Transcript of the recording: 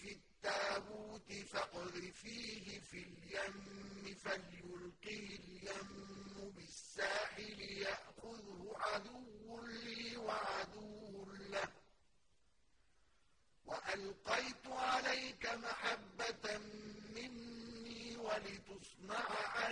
في التابوت فاقذفيه في اليم فليلقه اليم بالساحل يأخذه عدو لي وعدو له. وألقيت عليك محبة مني ولتصنع عليك